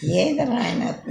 piedra en la